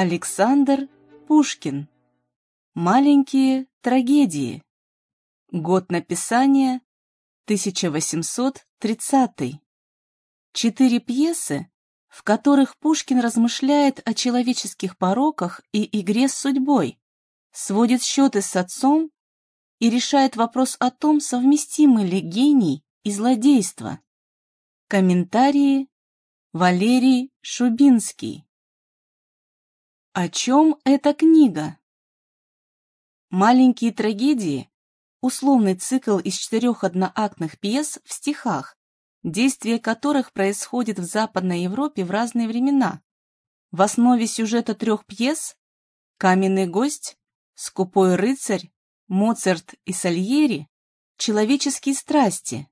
Александр Пушкин. Маленькие трагедии. Год написания 1830. Четыре пьесы, в которых Пушкин размышляет о человеческих пороках и игре с судьбой, сводит счеты с отцом и решает вопрос о том, совместимы ли гений и злодейство. Комментарии Валерий Шубинский. О чем эта книга? Маленькие трагедии – условный цикл из четырех одноактных пьес в стихах, действие которых происходит в Западной Европе в разные времена. В основе сюжета трех пьес «Каменный гость», «Скупой рыцарь», «Моцарт» и «Сальери» – человеческие страсти.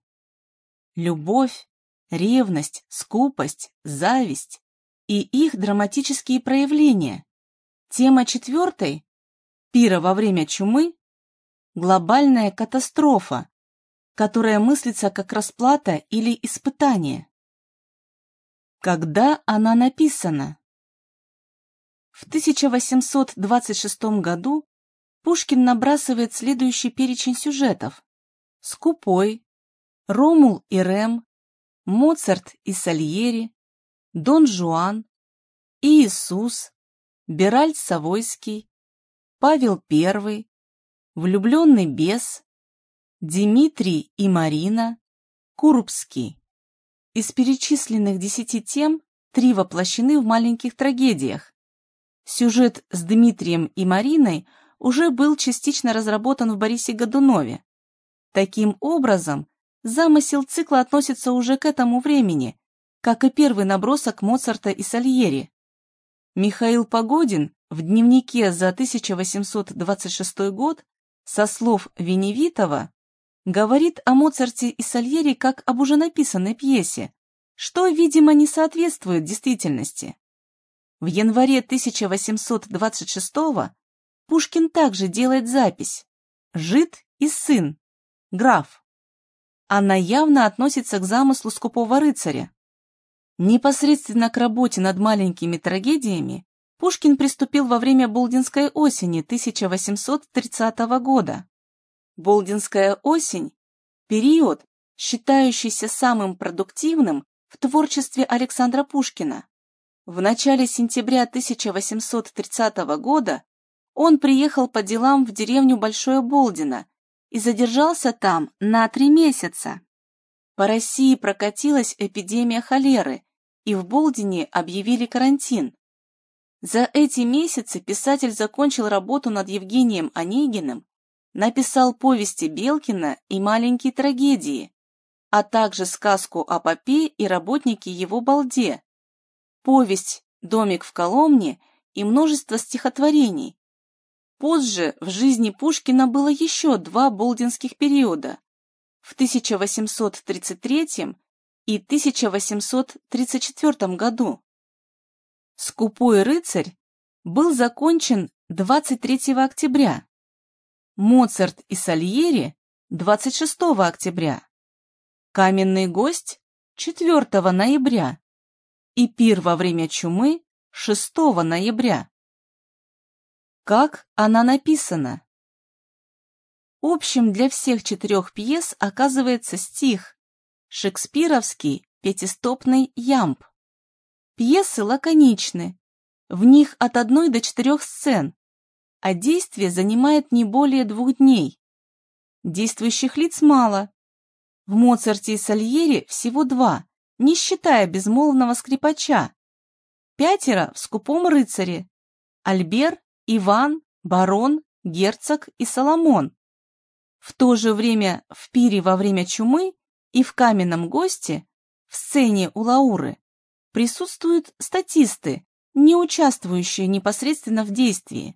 Любовь, ревность, скупость, зависть и их драматические проявления. Тема четвертой – пира во время чумы – глобальная катастрофа, которая мыслится как расплата или испытание. Когда она написана? В 1826 году Пушкин набрасывает следующий перечень сюжетов. Скупой, Ромул и Рем, Моцарт и Сальери, Дон Жуан, Иисус, Беральд Савойский, Павел I, Влюбленный бес, Дмитрий и Марина, Курбский. Из перечисленных десяти тем три воплощены в маленьких трагедиях. Сюжет с Дмитрием и Мариной уже был частично разработан в Борисе Годунове. Таким образом, замысел цикла относится уже к этому времени, как и первый набросок Моцарта и Сальери. Михаил Погодин в дневнике за 1826 год со слов Веневитова говорит о Моцарте и Сальери как об уже написанной пьесе, что, видимо, не соответствует действительности. В январе 1826 Пушкин также делает запись «Жид и сын, граф». Она явно относится к замыслу скупого рыцаря. Непосредственно к работе над маленькими трагедиями Пушкин приступил во время Болдинской осени 1830 года. Болдинская осень – период, считающийся самым продуктивным в творчестве Александра Пушкина. В начале сентября 1830 года он приехал по делам в деревню Большое Болдино и задержался там на три месяца. По России прокатилась эпидемия холеры, и в Болдине объявили карантин. За эти месяцы писатель закончил работу над Евгением Онегиным написал повести Белкина и маленькие трагедии, а также сказку о попе и работнике его балде, повесть «Домик в Коломне» и множество стихотворений. Позже в жизни Пушкина было еще два болдинских периода в 1833 и 1834 году. «Скупой рыцарь» был закончен 23 октября, Моцарт и Сальери 26 октября, Каменный гость 4 ноября и Пир во время чумы 6 ноября. Как она написана? Общим для всех четырех пьес оказывается стих, шекспировский пятистопный ямб. Пьесы лаконичны, в них от одной до четырех сцен, а действие занимает не более двух дней. Действующих лиц мало. В Моцарте и Сальере всего два, не считая безмолвного скрипача. Пятеро в «Скупом рыцаре» – Альбер, Иван, Барон, Герцог и Соломон. В то же время в пире во время чумы и в каменном госте, в сцене у Лауры, присутствуют статисты, не участвующие непосредственно в действии.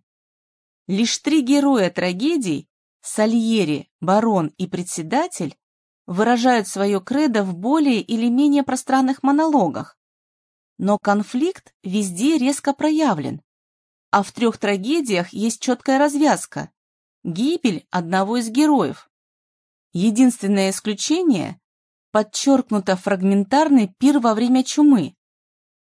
Лишь три героя трагедий – Сальери, Барон и Председатель – выражают свое кредо в более или менее пространных монологах. Но конфликт везде резко проявлен. А в трех трагедиях есть четкая развязка – гибель одного из героев. Единственное исключение – подчеркнуто фрагментарный пир во время чумы.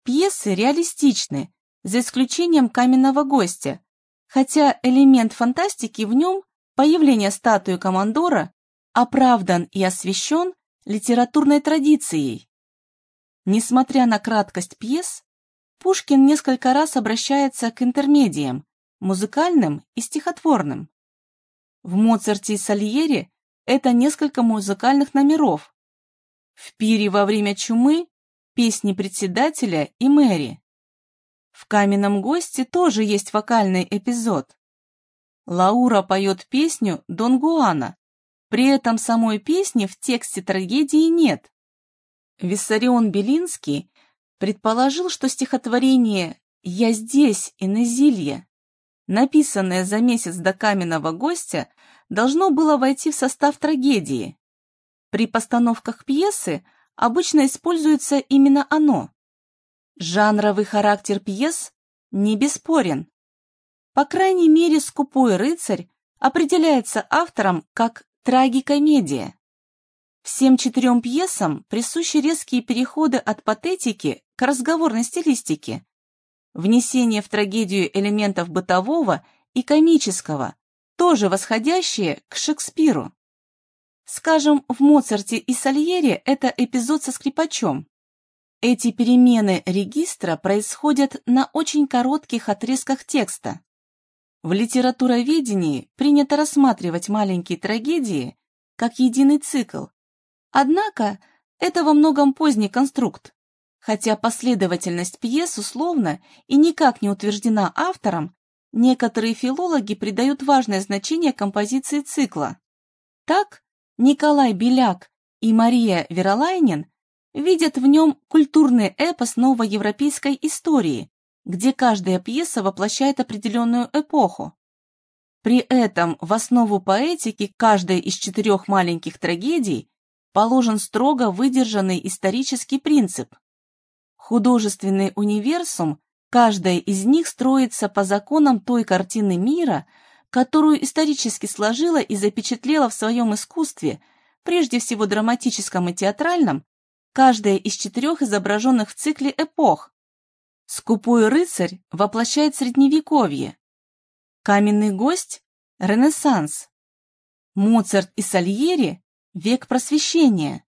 Пьесы реалистичны, за исключением каменного гостя, хотя элемент фантастики в нем, появление статуи командора, оправдан и освящен литературной традицией. Несмотря на краткость пьес, Пушкин несколько раз обращается к интермедиям, музыкальным и стихотворным. В Моцарте и Сальере это несколько музыкальных номеров. В «Пире во время чумы» песни председателя и мэри. В «Каменном госте» тоже есть вокальный эпизод. Лаура поет песню Дон Гуана, при этом самой песни в тексте трагедии нет. Виссарион Белинский предположил, что стихотворение «Я здесь, Инезилье», написанное за месяц до каменного гостя, должно было войти в состав трагедии. При постановках пьесы обычно используется именно оно. Жанровый характер пьес не бесспорен. По крайней мере, «Скупой рыцарь» определяется автором как трагикомедия. Всем четырем пьесам присущи резкие переходы от патетики к разговорной стилистике, внесение в трагедию элементов бытового и комического, тоже восходящие к Шекспиру. Скажем, в Моцарте и Сальере это эпизод со скрипачом. Эти перемены регистра происходят на очень коротких отрезках текста. В литературоведении принято рассматривать маленькие трагедии как единый цикл, Однако это во многом поздний конструкт. Хотя последовательность пьес условно и никак не утверждена автором, некоторые филологи придают важное значение композиции цикла. Так, Николай Беляк и Мария Веролайнин видят в нем культурный эпос новоевропейской истории, где каждая пьеса воплощает определенную эпоху. При этом в основу поэтики каждой из четырех маленьких трагедий положен строго выдержанный исторический принцип. Художественный универсум, каждая из них строится по законам той картины мира, которую исторически сложила и запечатлела в своем искусстве, прежде всего драматическом и театральном, каждая из четырех изображенных в цикле эпох. Скупой рыцарь воплощает Средневековье. Каменный гость – Ренессанс. Моцарт и Сальери Век просвещения.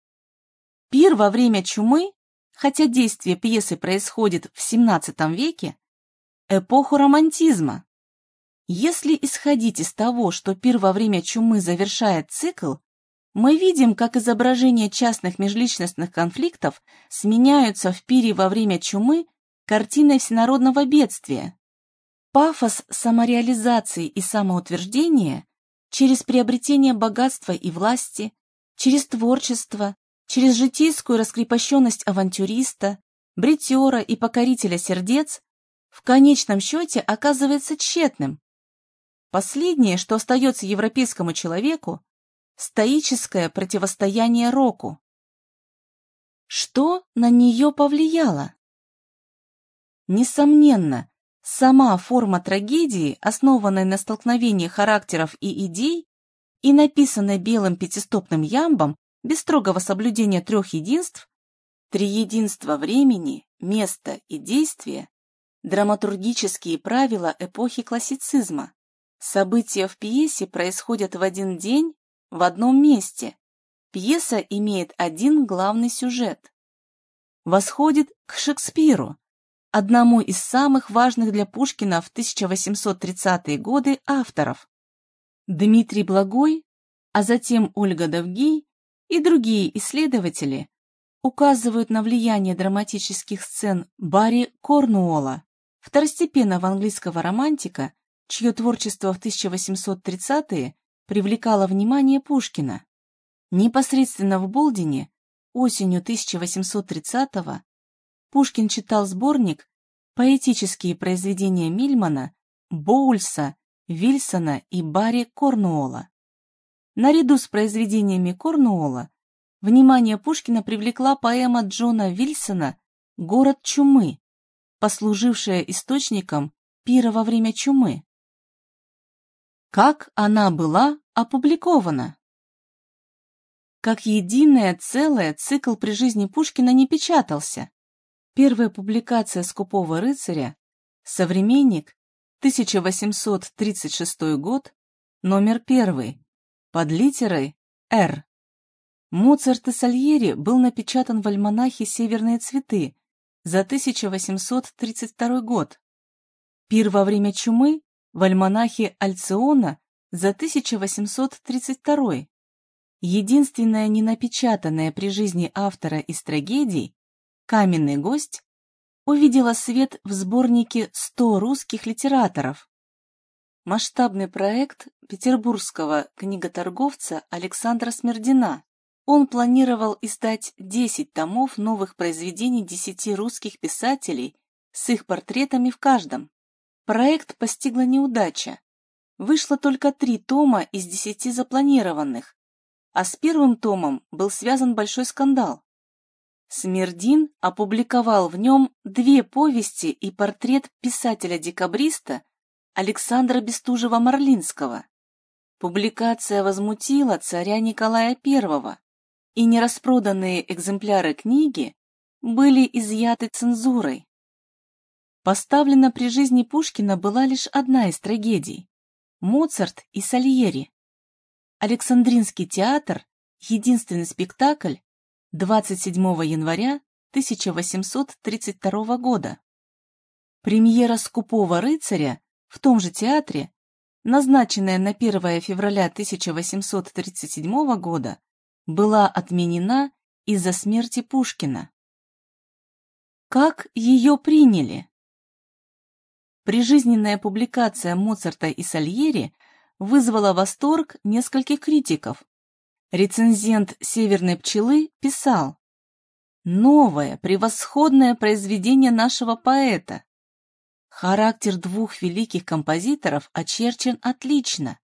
Пир во время чумы, хотя действие пьесы происходит в XVII веке, эпоху романтизма. Если исходить из того, что пир во время чумы завершает цикл, мы видим, как изображения частных межличностных конфликтов сменяются в пире во время чумы картиной всенародного бедствия. Пафос самореализации и самоутверждения через приобретение богатства и власти, через творчество, через житейскую раскрепощенность авантюриста, бритера и покорителя сердец, в конечном счете оказывается тщетным. Последнее, что остается европейскому человеку, стоическое противостояние року. Что на нее повлияло? Несомненно, сама форма трагедии, основанная на столкновении характеров и идей, и написанное белым пятистопным ямбом без строгого соблюдения трех единств, три единства времени, места и действия, драматургические правила эпохи классицизма. События в пьесе происходят в один день, в одном месте. Пьеса имеет один главный сюжет. Восходит к Шекспиру, одному из самых важных для Пушкина в 1830-е годы авторов. Дмитрий Благой, а затем Ольга Довгий и другие исследователи указывают на влияние драматических сцен Барри Корнуолла, второстепенного английского романтика, чье творчество в 1830-е привлекало внимание Пушкина. Непосредственно в Болдине осенью 1830-го Пушкин читал сборник «Поэтические произведения Мильмана, Боульса Вильсона и Барри Корнуола. Наряду с произведениями Корнуола внимание Пушкина привлекла поэма Джона Вильсона «Город чумы», послужившая источником пира во время чумы. Как она была опубликована? Как единое целое цикл при жизни Пушкина не печатался. Первая публикация «Скупого рыцаря» Современник, 1836 год, номер первый, под литерой «Р». Моцарт и Сальери был напечатан в альманахе «Северные цветы» за 1832 год. Пир во время чумы в альманахе Альциона за 1832. Единственное ненапечатанное при жизни автора из трагедий «Каменный гость» увидела свет в сборнике «100 русских литераторов». Масштабный проект петербургского книготорговца Александра Смердина. Он планировал издать 10 томов новых произведений 10 русских писателей с их портретами в каждом. Проект постигла неудача. Вышло только три тома из десяти запланированных, а с первым томом был связан большой скандал. Смердин опубликовал в нем две повести и портрет писателя-декабриста Александра Бестужева-Марлинского. Публикация возмутила царя Николая I, и нераспроданные экземпляры книги были изъяты цензурой. Поставлена при жизни Пушкина была лишь одна из трагедий – Моцарт и Сальери. Александринский театр – единственный спектакль, 27 января 1832 года. Премьера «Скупого рыцаря» в том же театре, назначенная на 1 февраля 1837 года, была отменена из-за смерти Пушкина. Как ее приняли? Прижизненная публикация Моцарта и Сальери вызвала восторг нескольких критиков, Рецензент «Северной пчелы» писал «Новое, превосходное произведение нашего поэта. Характер двух великих композиторов очерчен отлично.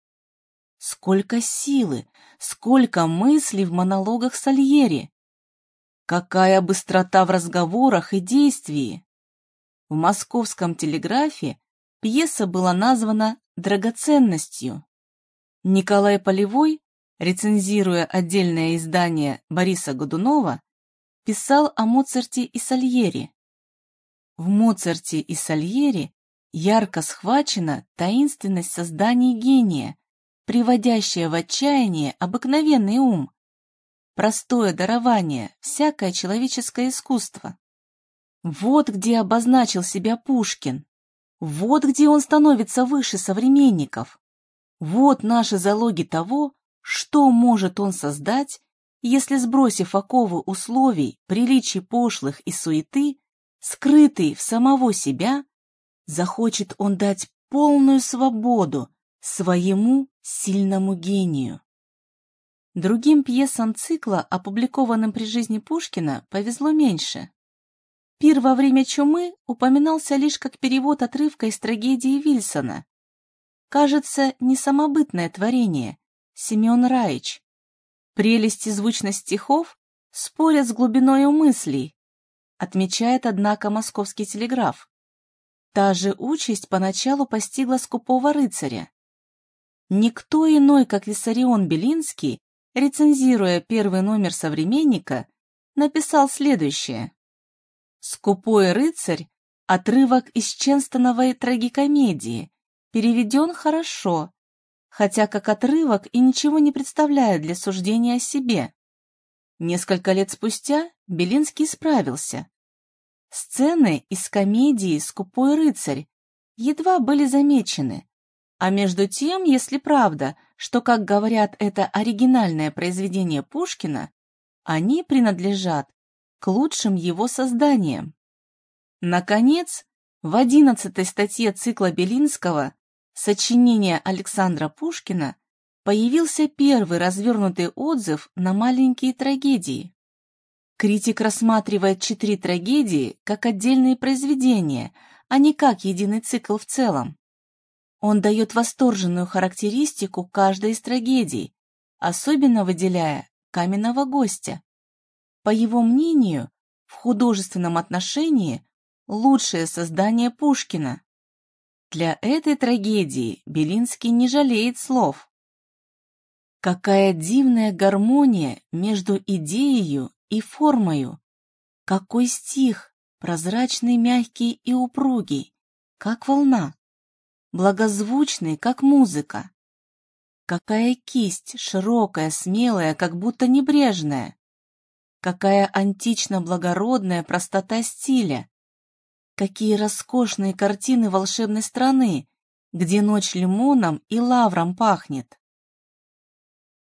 Сколько силы, сколько мыслей в монологах Сальери. Какая быстрота в разговорах и действии. В московском телеграфе пьеса была названа «Драгоценностью». Николай Полевой рецензируя отдельное издание Бориса Годунова, писал о Моцарте и Сальери. В Моцарте и Сальери ярко схвачена таинственность создания гения, приводящая в отчаяние обыкновенный ум, простое дарование, всякое человеческое искусство. Вот где обозначил себя Пушкин, вот где он становится выше современников. Вот наши залоги того, что может он создать, если, сбросив оковы условий, приличий пошлых и суеты, скрытый в самого себя, захочет он дать полную свободу своему сильному гению? Другим пьесам цикла, опубликованным при жизни Пушкина, повезло меньше. «Пир во время чумы» упоминался лишь как перевод отрывка из трагедии Вильсона. Кажется, не самобытное творение, Семен Раич. Прелесть и звучность стихов спорят с глубиной мыслей, отмечает, однако, московский телеграф. Та же участь поначалу постигла скупого рыцаря. Никто иной, как Виссарион Белинский, рецензируя первый номер «Современника», написал следующее. «Скупой рыцарь» — отрывок из Ченстоновой трагикомедии, переведен хорошо, хотя как отрывок и ничего не представляет для суждения о себе. Несколько лет спустя Белинский справился. Сцены из комедии «Скупой рыцарь» едва были замечены, а между тем, если правда, что, как говорят, это оригинальное произведение Пушкина, они принадлежат к лучшим его созданиям. Наконец, в одиннадцатой статье цикла Белинского сочинения Александра Пушкина появился первый развернутый отзыв на маленькие трагедии. Критик рассматривает четыре трагедии как отдельные произведения, а не как единый цикл в целом. Он дает восторженную характеристику каждой из трагедий, особенно выделяя «Каменного гостя». По его мнению, в художественном отношении лучшее создание Пушкина. Для этой трагедии Белинский не жалеет слов. Какая дивная гармония между идеей и формою! Какой стих, прозрачный, мягкий и упругий! как волна, благозвучный, как музыка. Какая кисть, широкая, смелая, как будто небрежная. Какая антично-благородная простота стиля. Какие роскошные картины волшебной страны, где ночь лимоном и лавром пахнет.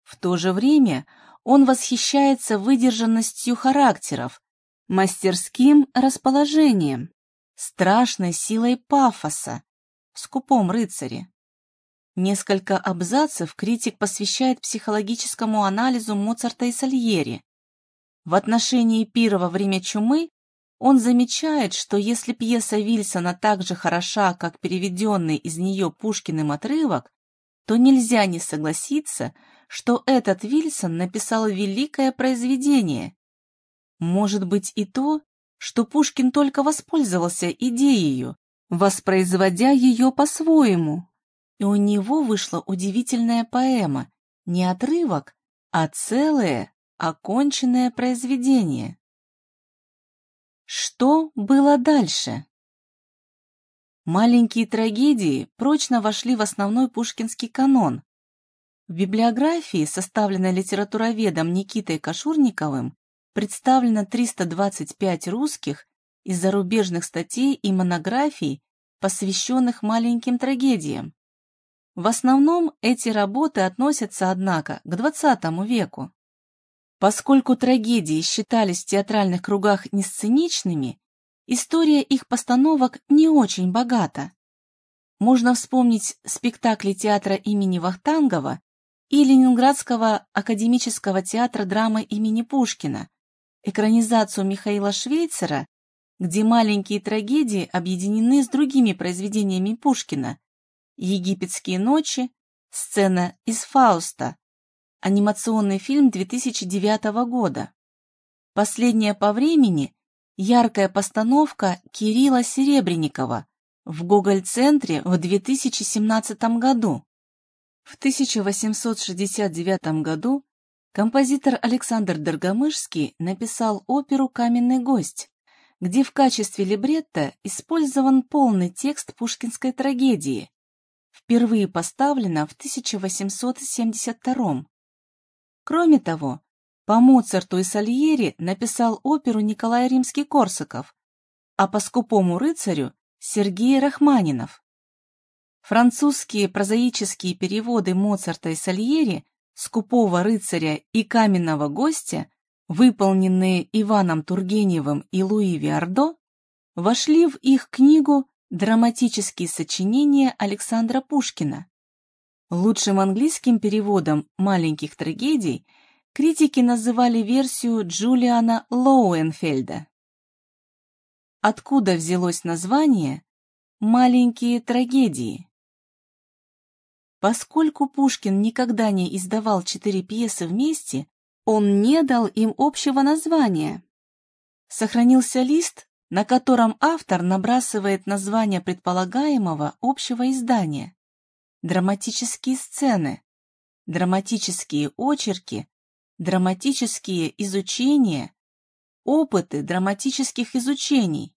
В то же время он восхищается выдержанностью характеров, мастерским расположением, страшной силой пафоса в скупом рыцаре. Несколько абзацев критик посвящает психологическому анализу Моцарта и Сальери. В отношении пира во время чумы он замечает, что если пьеса Вильсона так же хороша, как переведенный из нее Пушкиным отрывок, то нельзя не согласиться, что этот Вильсон написал великое произведение. Может быть и то, что Пушкин только воспользовался идеей, воспроизводя ее по-своему. И у него вышла удивительная поэма, не отрывок, а целое, оконченное произведение. Что было дальше? Маленькие трагедии прочно вошли в основной пушкинский канон. В библиографии, составленной литературоведом Никитой Кашурниковым, представлено 325 русских и зарубежных статей и монографий, посвященных маленьким трагедиям. В основном эти работы относятся, однако, к XX веку. Поскольку трагедии считались в театральных кругах несценичными, история их постановок не очень богата. Можно вспомнить спектакли театра имени Вахтангова и Ленинградского академического театра драмы имени Пушкина, экранизацию Михаила Швейцера, где маленькие трагедии объединены с другими произведениями Пушкина «Египетские ночи», сцена из «Фауста», анимационный фильм 2009 года. Последняя по времени – яркая постановка Кирилла Серебренникова в Гоголь-центре в 2017 году. В 1869 году Композитор Александр Доргомышский написал оперу «Каменный гость», где в качестве либретто использован полный текст пушкинской трагедии, впервые поставлена в 1872 Кроме того, по Моцарту и Сальери написал оперу Николай Римский-Корсаков, а по «Скупому рыцарю» Сергей Рахманинов. Французские прозаические переводы Моцарта и Сальери скупого рыцаря и каменного гостя, выполненные Иваном Тургеневым и Луи Виардо, вошли в их книгу «Драматические сочинения Александра Пушкина». Лучшим английским переводом «маленьких трагедий» критики называли версию Джулиана Лоуэнфельда. Откуда взялось название «маленькие трагедии»? Поскольку Пушкин никогда не издавал четыре пьесы вместе, он не дал им общего названия. Сохранился лист, на котором автор набрасывает название предполагаемого общего издания. Драматические сцены, драматические очерки, драматические изучения, опыты драматических изучений.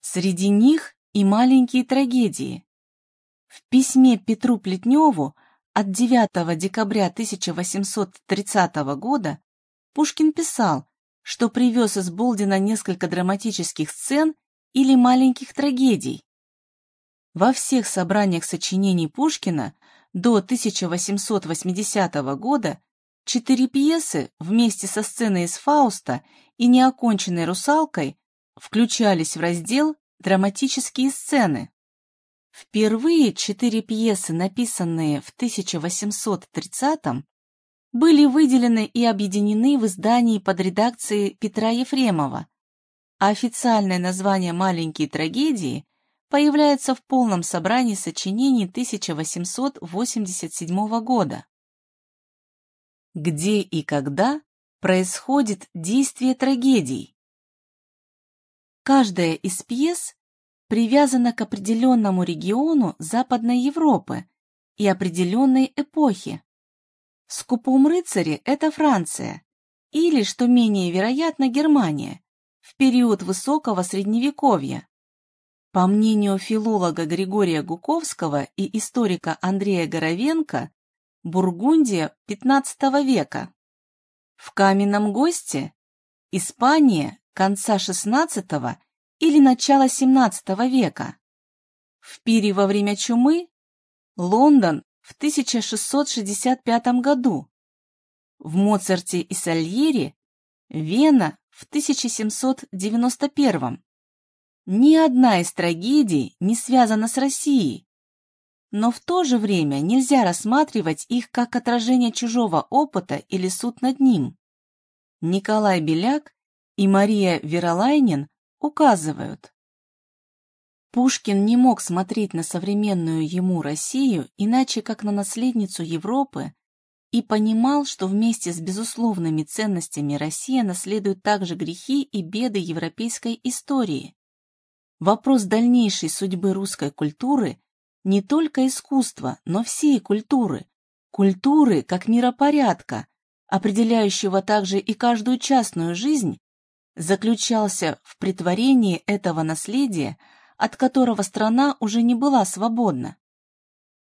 Среди них и маленькие трагедии. В письме Петру Плетневу от 9 декабря 1830 года Пушкин писал, что привез из Болдина несколько драматических сцен или маленьких трагедий. Во всех собраниях сочинений Пушкина до 1880 года четыре пьесы вместе со сценой из Фауста и неоконченной «Русалкой» включались в раздел «Драматические сцены». Впервые четыре пьесы, написанные в 1830-м, были выделены и объединены в издании под редакцией Петра Ефремова, а официальное название «Маленькие трагедии» появляется в полном собрании сочинений 1887 года. Где и когда происходит действие трагедий? Каждая из пьес привязана к определенному региону Западной Европы и определенной эпохи. В «Скупом рыцаре» это Франция, или, что менее вероятно, Германия, в период высокого средневековья. По мнению филолога Григория Гуковского и историка Андрея Горовенко, Бургундия XV века. В каменном госте Испания конца XVI или начала XVII века. В пире во время чумы Лондон в 1665 году. В Моцарте и Сальери Вена в 1791. Ни одна из трагедий не связана с Россией, но в то же время нельзя рассматривать их как отражение чужого опыта или суд над ним. Николай Беляк и Мария Веролайнин указывают. Пушкин не мог смотреть на современную ему Россию иначе как на наследницу Европы и понимал, что вместе с безусловными ценностями Россия наследует также грехи и беды европейской истории. Вопрос дальнейшей судьбы русской культуры не только искусства, но всей культуры, культуры как миропорядка, определяющего также и каждую частную жизнь, заключался в притворении этого наследия, от которого страна уже не была свободна.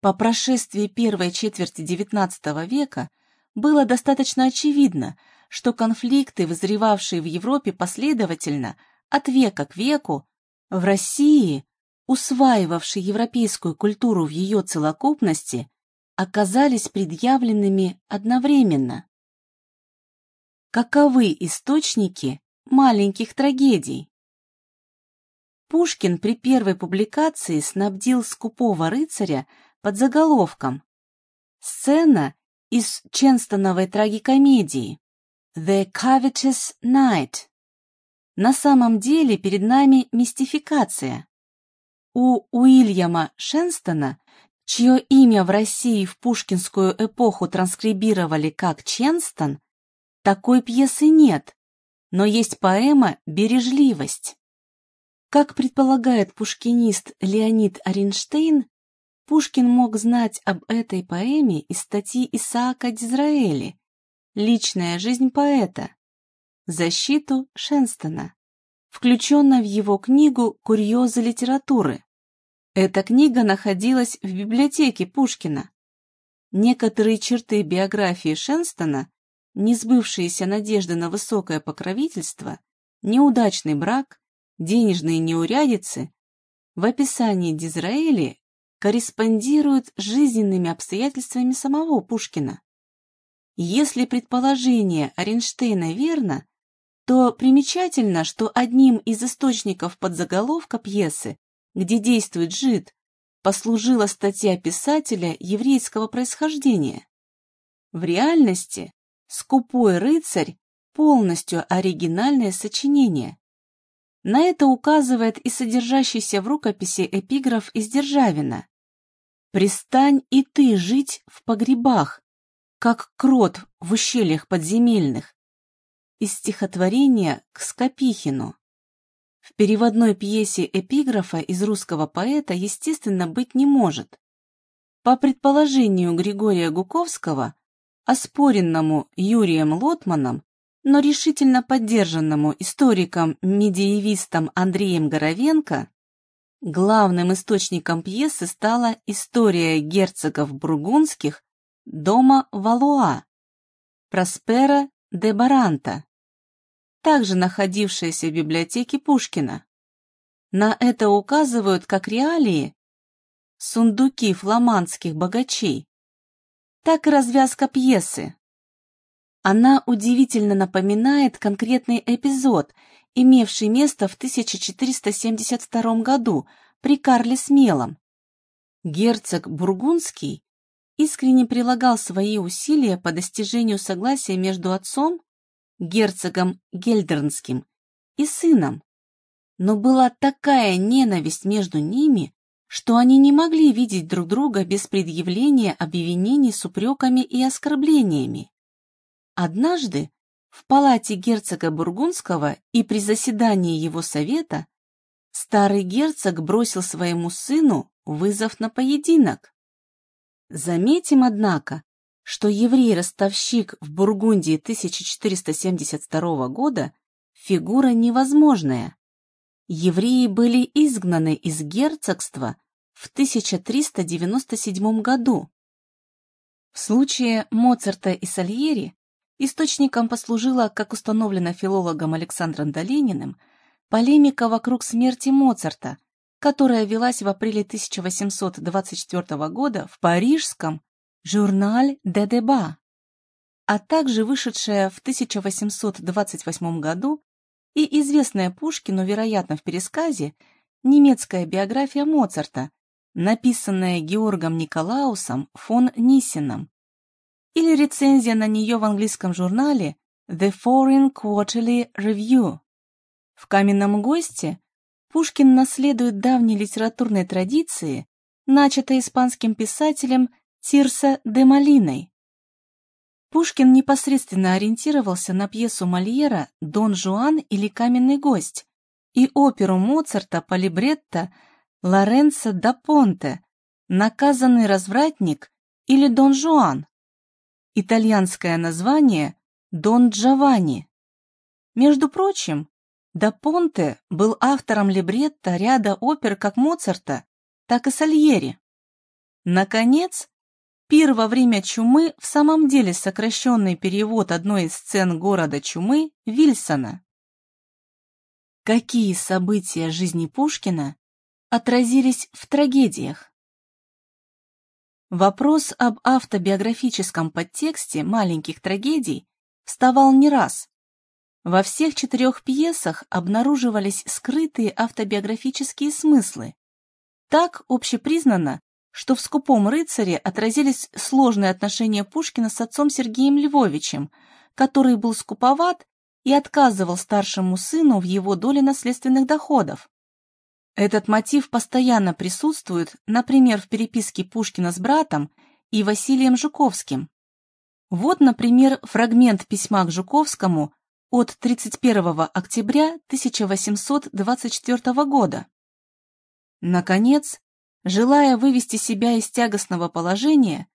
По прошествии первой четверти XIX века было достаточно очевидно, что конфликты, вызревавшие в Европе последовательно, от века к веку, в России, усваивавшей европейскую культуру в ее целокупности, оказались предъявленными одновременно. Каковы источники маленьких трагедий? Пушкин при первой публикации снабдил скупого рыцаря под заголовком «Сцена из Ченстоновой трагикомедии «The Covetous Night» На самом деле перед нами мистификация. У Уильяма Шенстона, чье имя в России в пушкинскую эпоху транскрибировали как Ченстон, такой пьесы нет, но есть поэма «Бережливость». Как предполагает пушкинист Леонид Оренштейн, Пушкин мог знать об этой поэме из статьи Исаака Дизраэли «Личная жизнь поэта», защиту Шенстона, включенная в его книгу «Курьезы литературы». Эта книга находилась в библиотеке Пушкина. Некоторые черты биографии Шенстона, несбывшиеся надежды на высокое покровительство, неудачный брак, денежные неурядицы, в описании Дизраэли корреспондируют с жизненными обстоятельствами самого Пушкина. Если предположение Оренштейна верно, то примечательно, что одним из источников подзаголовка пьесы, где действует жид, послужила статья писателя еврейского происхождения. В реальности «Скупой рыцарь» полностью оригинальное сочинение. На это указывает и содержащийся в рукописи эпиграф из Державина. «Пристань и ты жить в погребах, как крот в ущельях подземельных, из стихотворения к Скопихину. В переводной пьесе эпиграфа из русского поэта, естественно, быть не может. По предположению Григория Гуковского, оспоренному Юрием Лотманом, но решительно поддержанному историком-медиевистом Андреем Горовенко, главным источником пьесы стала история герцогов бургундских дома Валуа, Проспера де Баранта, также находившаяся в библиотеке Пушкина. На это указывают как реалии сундуки фламандских богачей, так и развязка пьесы. Она удивительно напоминает конкретный эпизод, имевший место в 1472 году при Карле Смелом. Герцог Бургундский искренне прилагал свои усилия по достижению согласия между отцом герцогом Гельдернским, и сыном. Но была такая ненависть между ними, что они не могли видеть друг друга без предъявления обвинений с упреками и оскорблениями. Однажды в палате герцога Бургундского и при заседании его совета старый герцог бросил своему сыну вызов на поединок. Заметим, однако, что еврей-ростовщик в Бургундии 1472 года – фигура невозможная. евреи были изгнаны из герцогства в 1397 году. В случае Моцарта и Сальери источником послужила, как установлено филологом Александром Долининым, полемика вокруг смерти Моцарта, которая велась в апреле 1824 года в парижском «Журналь де Деба», а также вышедшая в 1828 году и известная Пушкину, вероятно, в пересказе, немецкая биография Моцарта, написанная Георгом Николаусом фон Ниссеном, или рецензия на нее в английском журнале The Foreign Quarterly Review. В «Каменном госте» Пушкин наследует давней литературной традиции, начатой испанским писателем Тирса де Малиной. Пушкин непосредственно ориентировался на пьесу Мольера «Дон Жуан» или «Каменный гость» и оперу Моцарта по либретто Лоренцо да Понте «Наказанный развратник» или «Дон Жуан». Итальянское название «Дон Джованни». Между прочим, да Понте был автором либретто ряда опер как Моцарта, так и Сальери. Наконец, «Пир во время чумы» в самом деле сокращенный перевод одной из сцен города чумы Вильсона. Какие события жизни Пушкина отразились в трагедиях? Вопрос об автобиографическом подтексте маленьких трагедий вставал не раз, во всех четырех пьесах обнаруживались скрытые автобиографические смыслы. Так общепризнано, что в «Скупом рыцаре» отразились сложные отношения Пушкина с отцом Сергеем Львовичем, который был скуповат и отказывал старшему сыну в его доле наследственных доходов. Этот мотив постоянно присутствует, например, в переписке Пушкина с братом и Василием Жуковским. Вот, например, фрагмент письма к Жуковскому от 31 октября 1824 года. Наконец, желая вывести себя из тягостного положения,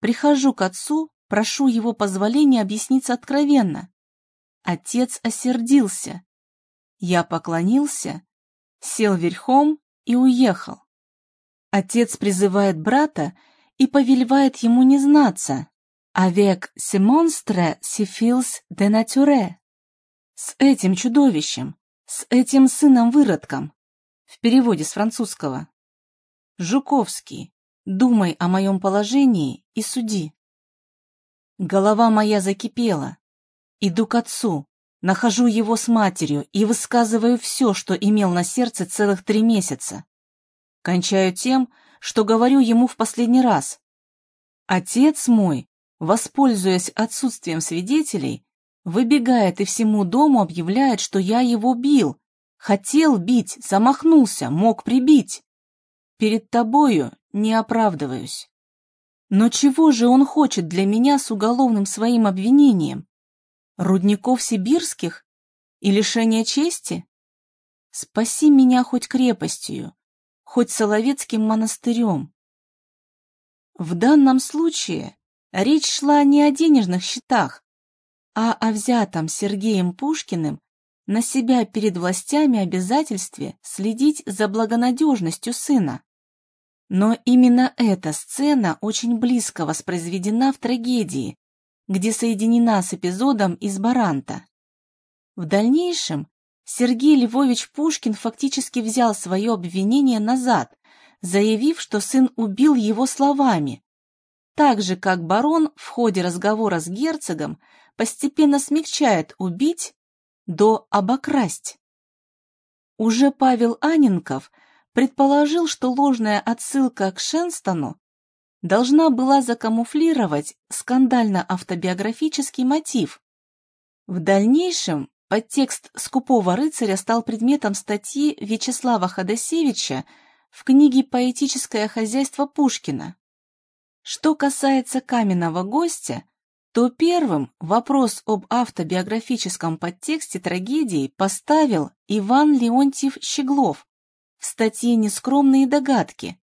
прихожу к отцу, прошу его позволения объясниться откровенно. Отец осердился. Я поклонился, сел верхом и уехал. Отец призывает брата и повелевает ему не знаться. «Avec ce monstre si fils de nature» С этим чудовищем, с этим сыном-выродком. В переводе с французского. Жуковский, думай о моем положении и суди. Голова моя закипела. Иду к отцу, нахожу его с матерью и высказываю все, что имел на сердце целых три месяца. Кончаю тем, что говорю ему в последний раз. Отец мой, воспользуясь отсутствием свидетелей, Выбегает и всему дому объявляет, что я его бил. Хотел бить, замахнулся, мог прибить. Перед тобою не оправдываюсь. Но чего же он хочет для меня с уголовным своим обвинением? Рудников сибирских? И лишения чести? Спаси меня хоть крепостью, хоть Соловецким монастырем. В данном случае речь шла не о денежных счетах, а о взятом Сергеем Пушкиным на себя перед властями обязательстве следить за благонадежностью сына. Но именно эта сцена очень близко воспроизведена в трагедии, где соединена с эпизодом из Баранта. В дальнейшем Сергей Львович Пушкин фактически взял свое обвинение назад, заявив, что сын убил его словами, так же, как барон в ходе разговора с герцогом постепенно смягчает убить до обокрасть. Уже Павел Аненков предположил, что ложная отсылка к Шенстону должна была закамуфлировать скандально-автобиографический мотив. В дальнейшем подтекст «Скупого рыцаря» стал предметом статьи Вячеслава Ходосевича в книге «Поэтическое хозяйство Пушкина». Что касается каменного гостя, то первым вопрос об автобиографическом подтексте трагедии поставил Иван Леонтьев Щеглов в статье «Нескромные догадки»,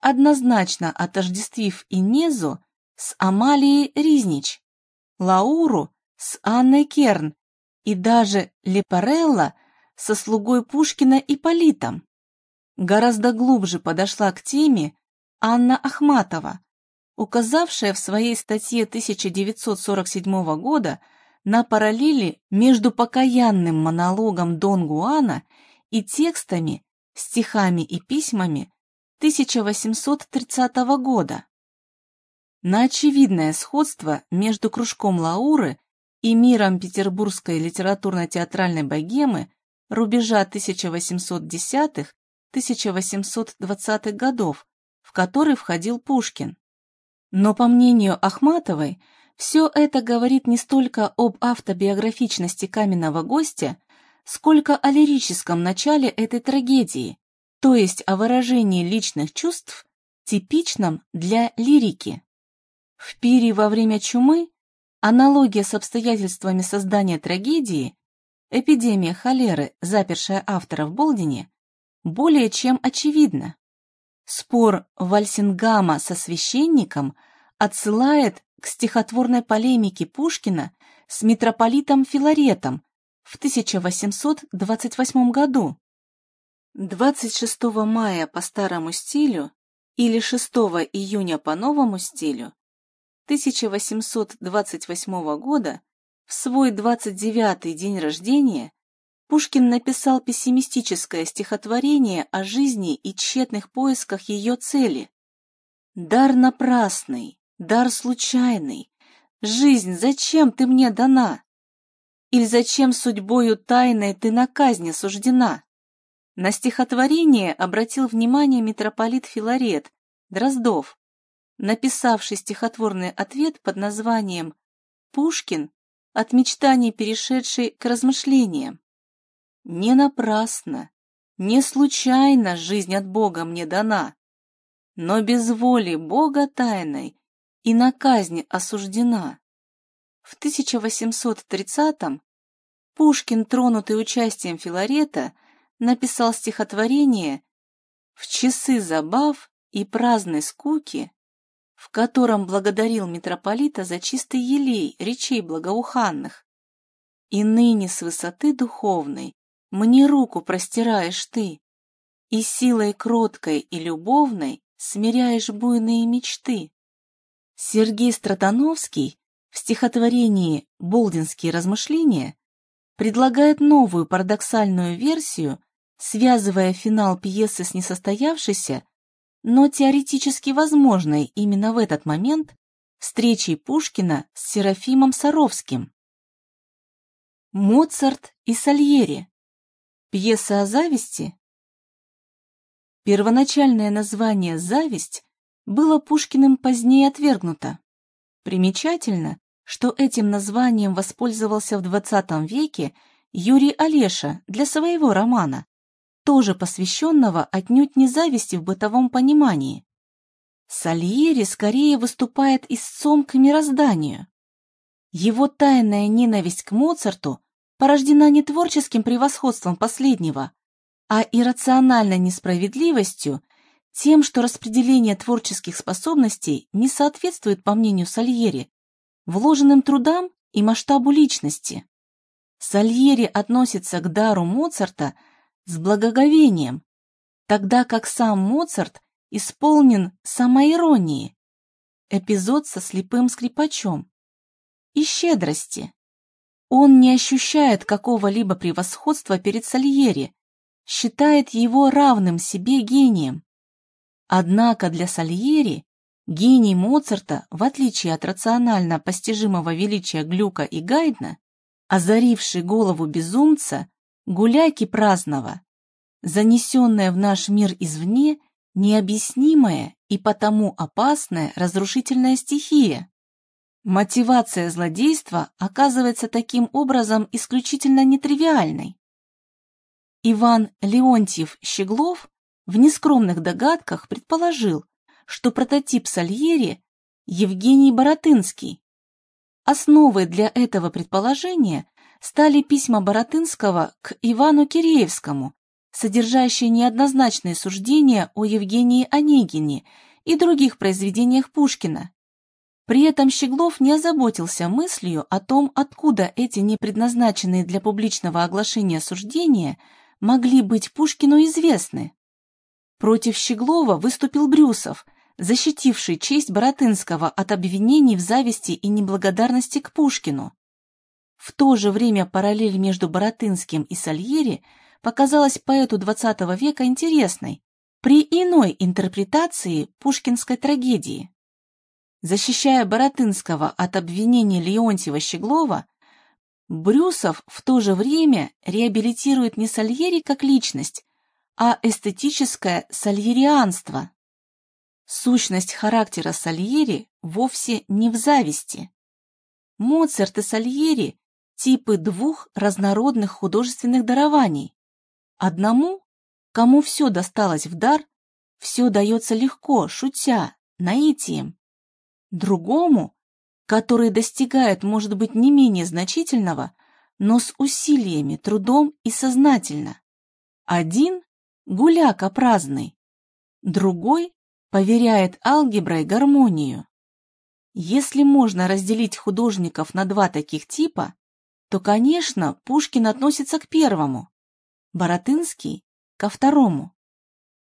однозначно отождествив Инезу с Амалией Ризнич, Лауру с Анной Керн и даже Лепарелла со слугой Пушкина Ипполитом. Гораздо глубже подошла к теме Анна Ахматова, указавшая в своей статье 1947 года на параллели между покаянным монологом Дон Гуана и текстами, стихами и письмами 1830 года. На очевидное сходство между кружком Лауры и миром петербургской литературно-театральной богемы рубежа 1810-1820-х годов, в который входил Пушкин. Но, по мнению Ахматовой, все это говорит не столько об автобиографичности каменного гостя, сколько о лирическом начале этой трагедии, то есть о выражении личных чувств, типичном для лирики. В пире во время чумы аналогия с обстоятельствами создания трагедии, эпидемия холеры, запершая автора в Болдине, более чем очевидна. Спор Вальсингама со священником отсылает к стихотворной полемике Пушкина с митрополитом Филаретом в 1828 году. 26 мая по старому стилю или 6 июня по новому стилю 1828 года в свой 29-й день рождения Пушкин написал пессимистическое стихотворение о жизни и тщетных поисках ее цели. «Дар напрасный, дар случайный, жизнь, зачем ты мне дана? Или зачем судьбою тайной ты на казнь осуждена?» На стихотворение обратил внимание митрополит Филарет Дроздов, написавший стихотворный ответ под названием «Пушкин от мечтаний перешедший к размышлениям». Не напрасно, не случайно жизнь от Бога мне дана, но без воли Бога тайной и на казнь осуждена. В 1830-м Пушкин, тронутый участием Филарета, написал стихотворение «В часы забав и праздной скуки», в котором благодарил митрополита за чистый елей речей благоуханных. «И ныне с высоты духовной мне руку простираешь ты, и силой кроткой и любовной смиряешь буйные мечты. Сергей Стратановский в стихотворении «Болдинские размышления» предлагает новую парадоксальную версию, связывая финал пьесы с несостоявшейся, но теоретически возможной именно в этот момент встречей Пушкина с Серафимом Саровским. Моцарт и Сальери Пьеса о зависти? Первоначальное название «Зависть» было Пушкиным позднее отвергнуто. Примечательно, что этим названием воспользовался в XX веке Юрий Олеша для своего романа, тоже посвященного отнюдь не зависти в бытовом понимании. Сальери скорее выступает истцом к мирозданию. Его тайная ненависть к Моцарту порождена не творческим превосходством последнего, а иррациональной несправедливостью, тем, что распределение творческих способностей не соответствует, по мнению Сальери, вложенным трудам и масштабу личности. Сальери относится к дару Моцарта с благоговением, тогда как сам Моцарт исполнен самоиронии, эпизод со слепым скрипачом, и щедрости. Он не ощущает какого-либо превосходства перед Сальери, считает его равным себе гением. Однако для Сальери гений Моцарта, в отличие от рационально постижимого величия Глюка и Гайдна, озаривший голову безумца, гуляки праздного, занесенная в наш мир извне, необъяснимая и потому опасная разрушительная стихия. Мотивация злодейства оказывается таким образом исключительно нетривиальной. Иван Леонтьев-Щеглов в нескромных догадках предположил, что прототип Сальери – Евгений Боротынский. Основой для этого предположения стали письма Боротынского к Ивану Киреевскому, содержащие неоднозначные суждения о Евгении Онегине и других произведениях Пушкина, При этом Щеглов не озаботился мыслью о том, откуда эти непредназначенные для публичного оглашения суждения могли быть Пушкину известны. Против Щеглова выступил Брюсов, защитивший честь Боротынского от обвинений в зависти и неблагодарности к Пушкину. В то же время параллель между Боротынским и Сальери показалась поэту XX века интересной при иной интерпретации пушкинской трагедии. Защищая Боротынского от обвинений Леонтьева-Щеглова, Брюсов в то же время реабилитирует не Сальери как личность, а эстетическое сальерианство. Сущность характера Сальери вовсе не в зависти. Моцарт и Сальери – типы двух разнородных художественных дарований. Одному, кому все досталось в дар, все дается легко, шутя, наитием. Другому, который достигает, может быть, не менее значительного, но с усилиями, трудом и сознательно. Один – гуляка праздный, другой поверяет алгеброй гармонию. Если можно разделить художников на два таких типа, то, конечно, Пушкин относится к первому, Боротынский – ко второму.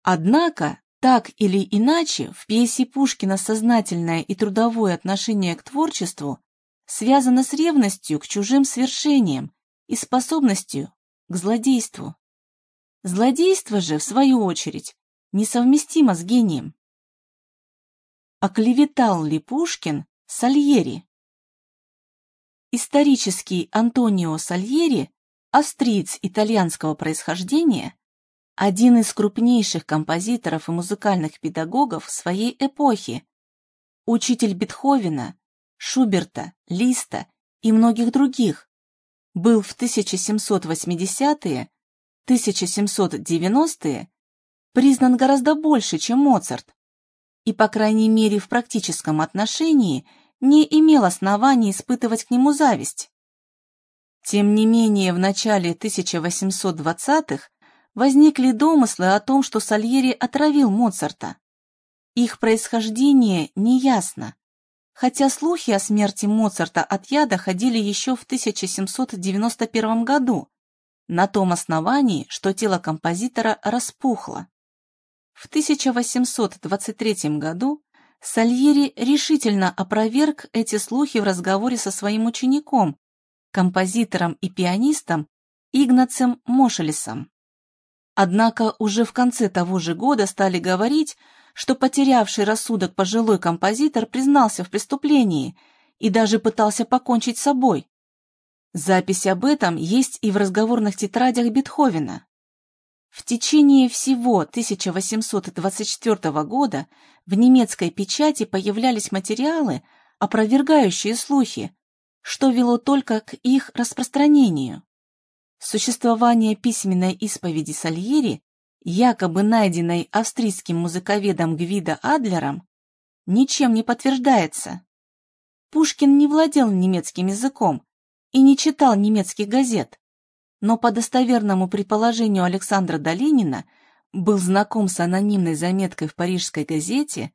Однако, так или иначе, в пьесе Пушкина сознательное и трудовое отношение к творчеству связано с ревностью к чужим свершениям и способностью к злодейству. Злодейство же, в свою очередь, несовместимо с гением. Оклеветал ли Пушкин Сальери? Исторический Антонио Сальери, австриец итальянского происхождения, один из крупнейших композиторов и музыкальных педагогов своей эпохи, учитель Бетховена, Шуберта, Листа и многих других, был в 1780-е, 1790-е признан гораздо больше, чем Моцарт, и, по крайней мере, в практическом отношении не имел оснований испытывать к нему зависть. Тем не менее, в начале 1820-х возникли домыслы о том, что Сальери отравил Моцарта. Их происхождение неясно, хотя слухи о смерти Моцарта от яда ходили еще в 1791 году, на том основании, что тело композитора распухло. В 1823 году Сальери решительно опроверг эти слухи в разговоре со своим учеником, композитором и пианистом Игнацем Мошелесом. Однако уже в конце того же года стали говорить, что потерявший рассудок пожилой композитор признался в преступлении и даже пытался покончить с собой. Запись об этом есть и в разговорных тетрадях Бетховена. В течение всего 1824 года в немецкой печати появлялись материалы, опровергающие слухи, что вело только к их распространению. Существование письменной исповеди Сальери, якобы найденной австрийским музыковедом Гвида Адлером, ничем не подтверждается. Пушкин не владел немецким языком и не читал немецких газет но по достоверному предположению Александра Долинина был знаком с анонимной заметкой в парижской газете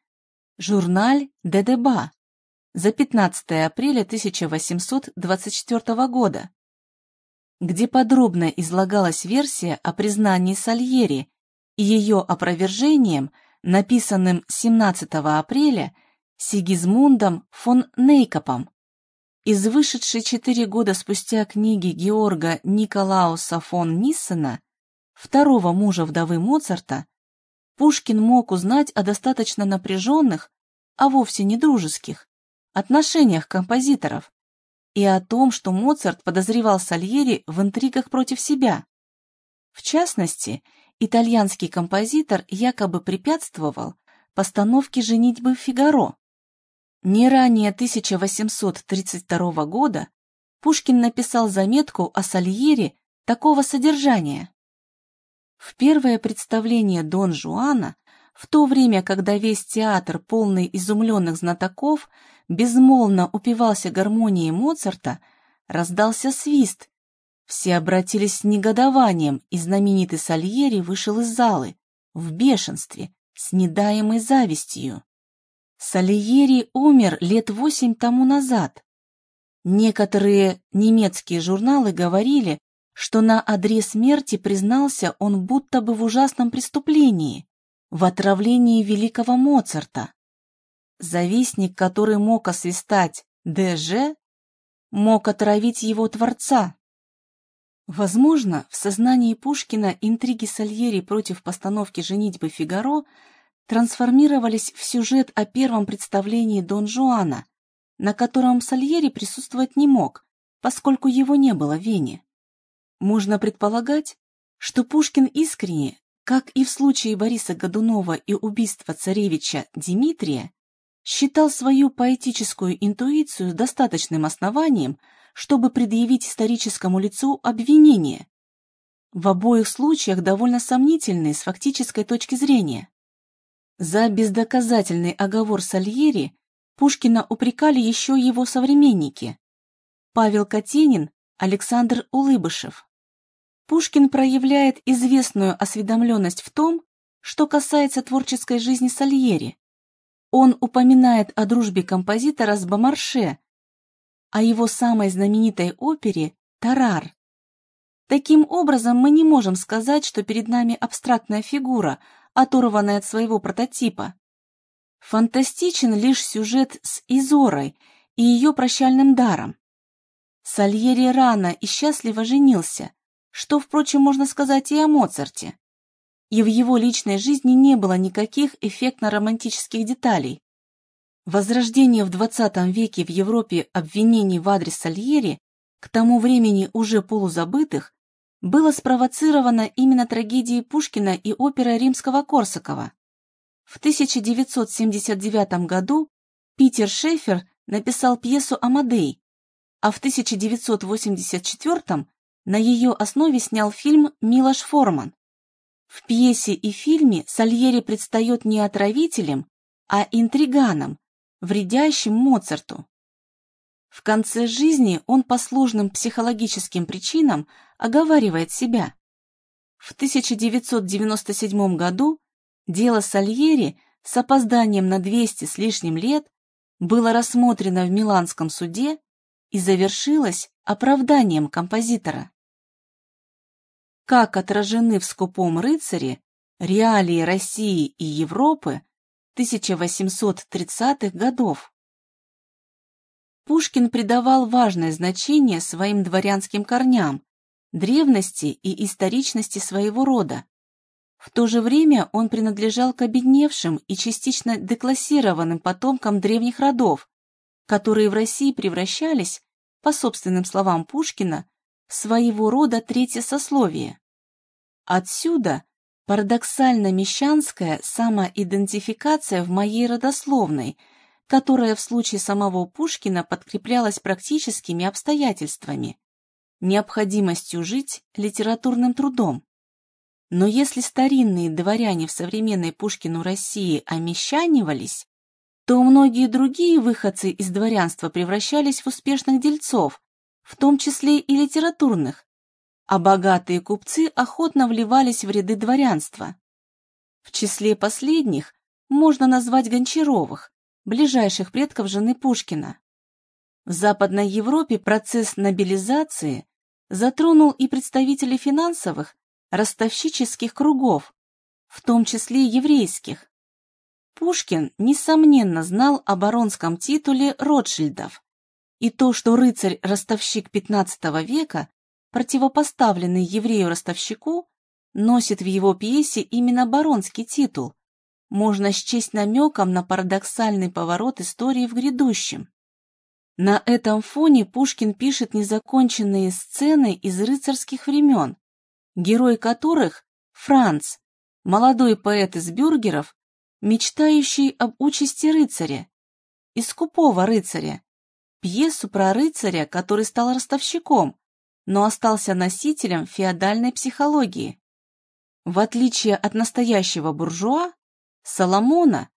«Журналь де Деба» за 15 апреля 1824 года, где подробно излагалась версия о признании Сальери и ее опровержением, написанным 17 апреля Сигизмундом фон Нейкопом, из вышедшей четыре года спустя книги Георга Николауса фон Ниссена, второго мужа вдовы Моцарта, Пушкин мог узнать о достаточно напряженных, а вовсе не дружеских, отношениях композиторов и о том, что Моцарт подозревал Сальери в интригах против себя. В частности, итальянский композитор якобы препятствовал постановке «Женитьбы Фигаро», не ранее 1832 года Пушкин написал заметку о Сальере такого содержания. В первое представление Дон Жуана, в то время, когда весь театр, полный изумленных знатоков, безмолвно упивался гармонией Моцарта, раздался свист. Все обратились с негодованием, и знаменитый Сальери вышел из залы, в бешенстве, с недаемой завистью. Сальери умер лет восемь тому назад. Некоторые немецкие журналы говорили, что на адре смерти признался он будто бы в ужасном преступлении, в отравлении великого Моцарта. Завистник, который мог освистать ДЖ, мог отравить его творца. Возможно, в сознании Пушкина интриги Сальери против постановки «Женитьбы Фигаро» трансформировались в сюжет о первом представлении Дон Жуана, на котором Сальери присутствовать не мог, поскольку его не было в Вене. Можно предполагать, что Пушкин искренне, как и в случае Бориса Годунова и убийства царевича Дмитрия, считал свою поэтическую интуицию достаточным основанием, чтобы предъявить историческому лицу обвинение. В обоих случаях довольно сомнительные с фактической точки зрения. За бездоказательный оговор Сальери Пушкина упрекали еще его современники Павел Катенин, Александр Улыбышев. Пушкин проявляет известную осведомленность в том, что касается творческой жизни Сальери. Он упоминает о дружбе композитора с Бомарше, о его самой знаменитой опере «Тарар». Таким образом, мы не можем сказать, что перед нами абстрактная фигура, оторванная от своего прототипа. Фантастичен лишь сюжет с Изорой и ее прощальным даром. Сальери рано и счастливо женился, что, впрочем, можно сказать и о Моцарте и в его личной жизни не было никаких эффектно-романтических деталей. Возрождение в XX веке в Европе обвинений в адрес Сальери, к тому времени уже полузабытых, было спровоцировано именно трагедией Пушкина и оперой римского Корсакова. В 1979 году Питер Шефер написал пьесу «Амадей», а в 1984 на ее основе снял фильм «Милош Форман». В пьесе и фильме Сальери предстает не отравителем, а интриганом, вредящим Моцарту. В конце жизни он по сложным психологическим причинам оговаривает себя. В 1997 году дело Сальери с опозданием на 200 с лишним лет было рассмотрено в Миланском суде и завершилось оправданием композитора как отражены в «Скупом рыцаре» реалии России и Европы 1830-х годов. Пушкин придавал важное значение своим дворянским корням, древности и историчности своего рода. В то же время он принадлежал к обедневшим и частично деклассированным потомкам древних родов, которые в России превращались, по собственным словам Пушкина, своего рода третье сословие. Отсюда парадоксально-мещанская самоидентификация в моей родословной, которая в случае самого Пушкина подкреплялась практическими обстоятельствами, необходимостью жить литературным трудом. Но если старинные дворяне в современной Пушкину России омещанивались, то многие другие выходцы из дворянства превращались в успешных дельцов, в том числе и литературных, а богатые купцы охотно вливались в ряды дворянства. В числе последних можно назвать Гончаровых, ближайших предков жены Пушкина. В Западной Европе процесс нобилизации затронул и представителей финансовых, ростовщических кругов, в том числе еврейских. Пушкин, несомненно, знал о баронском титуле Ротшильдов, и то, что рыцарь-ростовщик XV века, противопоставленный еврею-ростовщику, носит в его пьесе именно баронский титул, можно счесть намеком на парадоксальный поворот истории в грядущем. На этом фоне Пушкин пишет незаконченные сцены из рыцарских времен, герой которых – Франц, молодой поэт из бюргеров, мечтающий об участи рыцаря, и скупого рыцаря, пьесу про рыцаря, который стал ростовщиком, но остался носителем феодальной психологии. В отличие от настоящего буржуа, Соломона,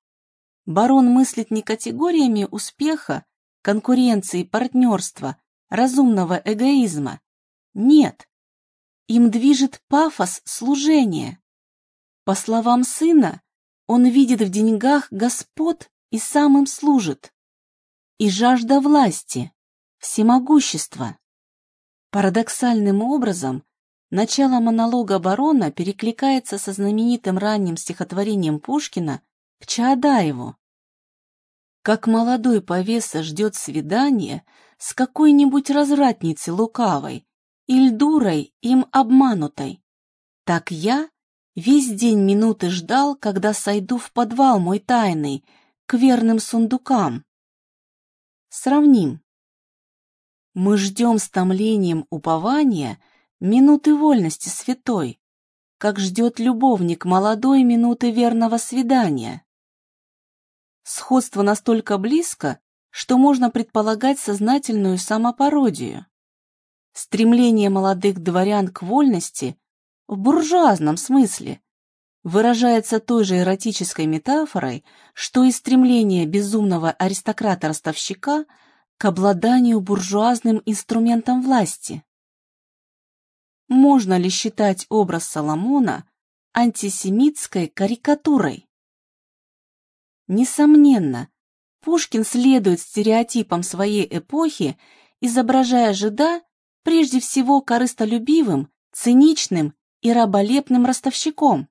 барон мыслит не категориями успеха, конкуренции, партнерства, разумного эгоизма. Нет, им движет пафос служения. По словам сына, он видит в деньгах господ и сам им служит. И жажда власти, всемогущества. Парадоксальным образом, начало монолога барона перекликается со знаменитым ранним стихотворением Пушкина к Чаадаеву. Как молодой повеса ждет свидания с какой-нибудь развратницей лукавой или дурой им обманутой, так я весь день минуты ждал, когда сойду в подвал мой тайный, к верным сундукам. Сравним. Мы ждем с томлением упования минуты вольности святой, как ждет любовник молодой минуты верного свидания. Сходство настолько близко, что можно предполагать сознательную самопародию. Стремление молодых дворян к вольности в буржуазном смысле выражается той же эротической метафорой, что и стремление безумного аристократа-ростовщика к обладанию буржуазным инструментом власти. Можно ли считать образ Соломона антисемитской карикатурой? Несомненно, Пушкин следует стереотипам своей эпохи, изображая жида прежде всего корыстолюбивым, циничным и раболепным ростовщиком.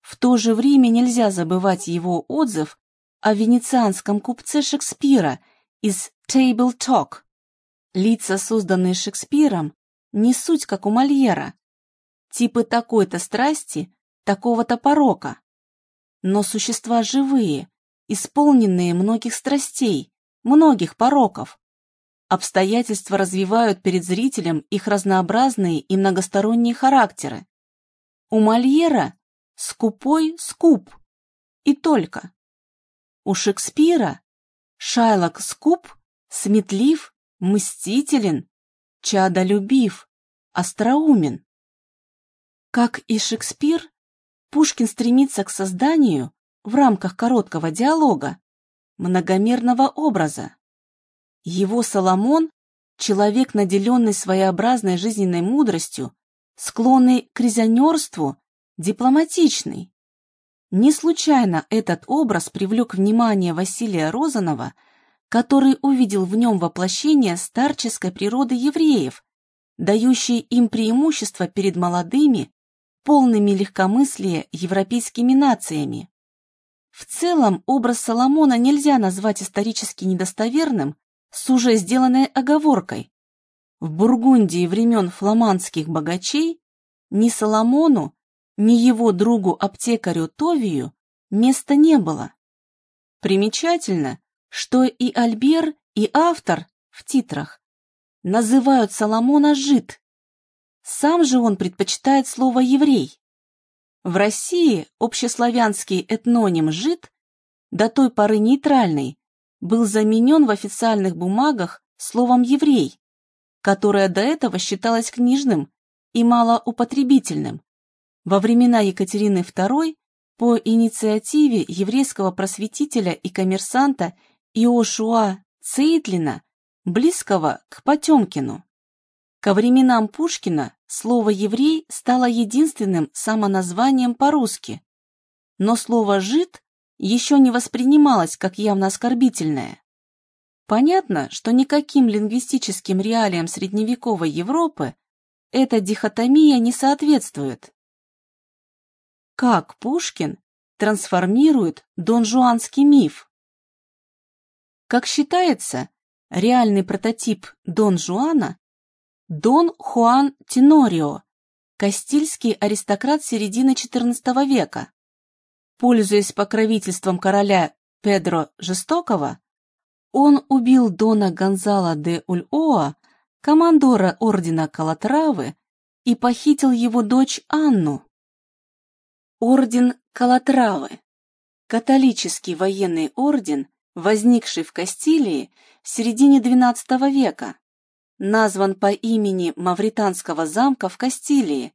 В то же время нельзя забывать его отзыв о венецианском купце Шекспира из Table Talk. Лица, созданные Шекспиром, не суть, как у Мольера. Типы такой-то страсти, такого-то порока. Но существа живые, исполненные многих страстей, многих пороков, Обстоятельства развивают перед зрителем их разнообразные и многосторонние характеры. У Мольера скупой скуп. И только. У Шекспира Шайлок скуп, сметлив, мстителен, чадолюбив, остроумен. Как и Шекспир, Пушкин стремится к созданию, в рамках короткого диалога, многомерного образа. Его Соломон — человек, наделенный своеобразной жизненной мудростью, склонный к резонерству, дипломатичный. Не случайно этот образ привлек внимание Василия Розанова, который увидел в нем воплощение старческой природы евреев, дающей им преимущество перед молодыми, полными легкомыслия европейскими нациями. В целом, образ Соломона нельзя назвать исторически недостоверным, с уже сделанной оговоркой. В Бургундии времен фламандских богачей ни Соломону, ни его другу-аптекарю Товию места не было. Примечательно, что и Альбер, и автор в титрах называют Соломона жид. Сам же он предпочитает слово «еврей». В России общеславянский этноним «жид» до той поры нейтральный, был заменен в официальных бумагах словом «еврей», которое до этого считалось книжным и малоупотребительным. Во времена Екатерины II по инициативе еврейского просветителя и коммерсанта Иошуа Цейтлина, близкого к Потемкину. Ко временам Пушкина слово «еврей» стало единственным самоназванием по-русски, но слово «жид» еще не воспринималось как явно оскорбительное. Понятно, что никаким лингвистическим реалиям средневековой Европы эта дихотомия не соответствует. Как Пушкин трансформирует донжуанский миф? Как считается, реальный прототип Дон Жуана – Дон Хуан Тенорио, кастильский аристократ середины XIV века. Пользуясь покровительством короля Педро Жестокого, он убил Дона Гонзала де Ульоа, командора ордена Калатравы, и похитил его дочь Анну. Орден Калатравы – католический военный орден, возникший в Кастилии в середине XII века, назван по имени Мавританского замка в Кастилии,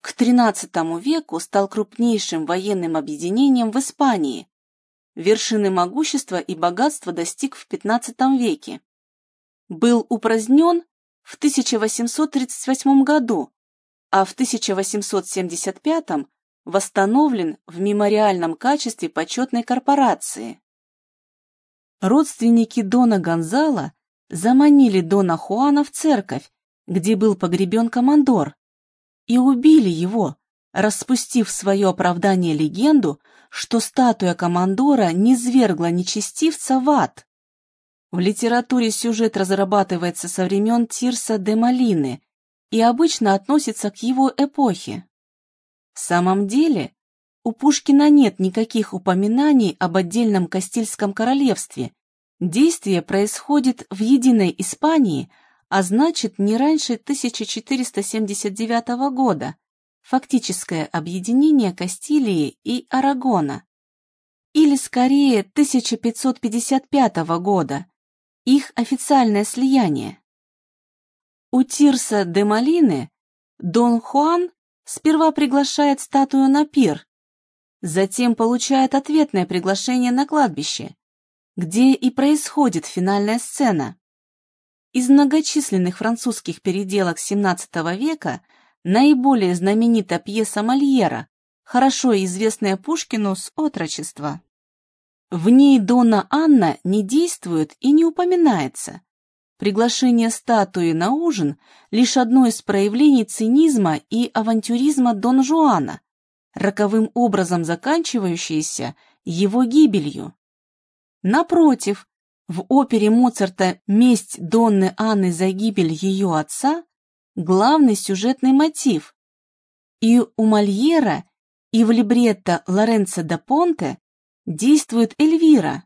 к XIII веку стал крупнейшим военным объединением в Испании. Вершины могущества и богатства достиг в XV веке. Был упразднен в 1838 году, а в 1875 восстановлен в мемориальном качестве почетной корпорации. Родственники Дона Гонзала заманили Дона Хуана в церковь, где был погребен командор, и убили его, распустив свое оправдание легенду, что статуя командора низвергла нечестивца в ад. В литературе сюжет разрабатывается со времен Тирса де Малины и обычно относится к его эпохе. В самом деле, у Пушкина нет никаких упоминаний об отдельном Кастильском королевстве. Действие происходит в единой Испании, а значит не раньше 1479 года, фактическое объединение Кастилии и Арагона. Или скорее 1555 года, их официальное слияние. У Тирса де Малины Дон Хуан сперва приглашает статую на пир, затем получает ответное приглашение на кладбище, где и происходит финальная сцена. Из многочисленных французских переделок XVII века наиболее знаменита пьеса Мольера, хорошо известная Пушкину с отрочества. В ней Дона Анна не действует и не упоминается, Приглашение статуи на ужин – лишь одно из проявлений цинизма и авантюризма Дон Жуана, роковым образом заканчивающееся его гибелью. Напротив, в опере Моцарта «Месть Донны Анны за гибель ее отца» главный сюжетный мотив. И у Мольера, и в либретто Лоренцо да Понте действует Эльвира.